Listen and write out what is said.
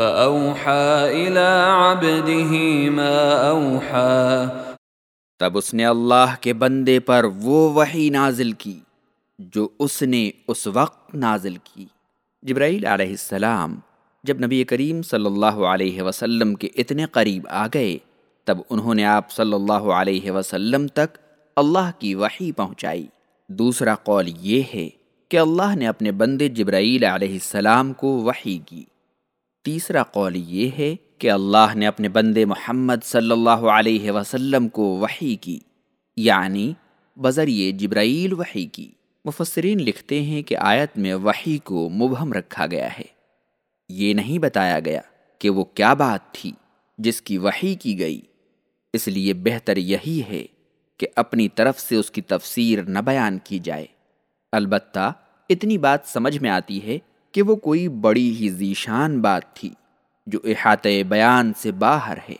فأوحى إلى عبده ما أوحى تب اس نے اللہ کے بندے پر وہ وحی نازل کی جو اس نے اس وقت نازل کی۔ جبرائیل علیہ السلام جب نبی کریم صلی اللہ علیہ وسلم کے اتنے قریب آ گئے، تب انہوں نے آپ صلی اللہ علیہ وسلم تک اللہ کی وحی پہنچائی۔ دوسرا قول یہ ہے کہ اللہ نے اپنے بندے جبرائیل علیہ السلام کو وحی کی۔ تیسرا قول یہ ہے کہ اللہ نے اپنے بندے محمد صلی اللہ علیہ وسلم کو وحی کی یعنی بذریعے جبرائیل وحی کی۔ مفسرین لکھتے ہیں کہ آیت میں وحی کو مبہم رکھا گیا ہے۔ یہ نہیں بتایا گیا کہ وہ کیا بات تھی جس کی وحی کی گئی۔ اس لیے بہتر یہی ہے کہ اپنی طرف سے اس کی تفسیر نہ بیان کی جائے۔ البتہ اتنی بات سمجھ میں آتی ہے کہ وہ کوئی بڑی ہی ذیشان بات تھی جو احاطۂ بیان سے باہر ہے۔